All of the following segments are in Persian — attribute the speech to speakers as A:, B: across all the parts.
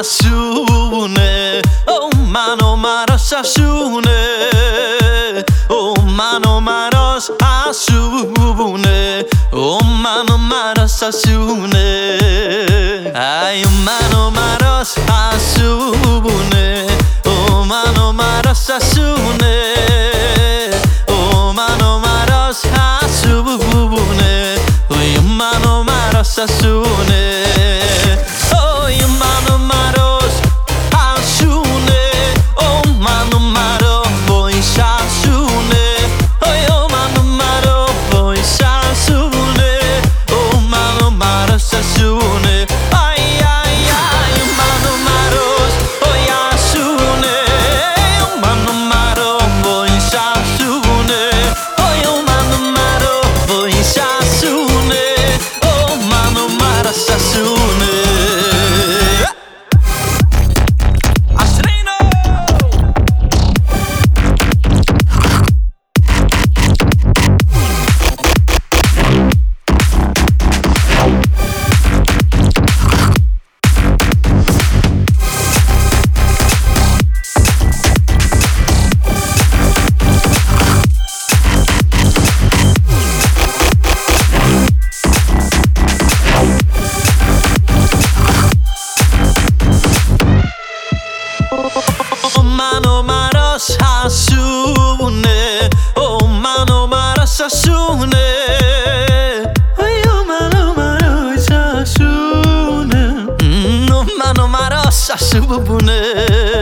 A: مشونه او منو مراش شونه او منو مراش عشونه او منو مراش شونه Sasune, oh mano mara Sasune. Io mano maro Sasune. No mm, oh mano mara Sasune.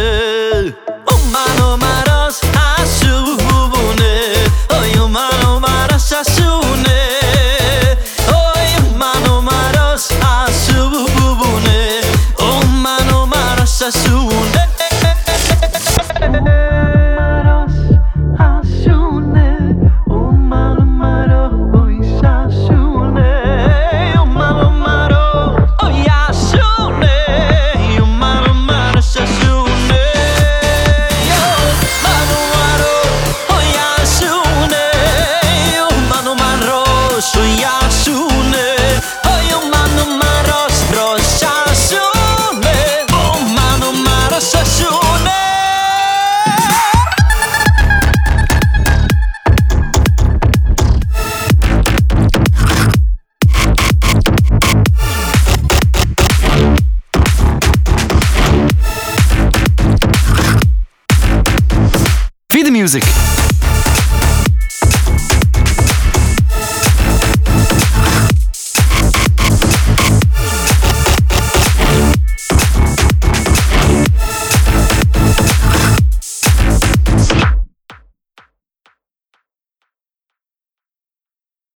A: music.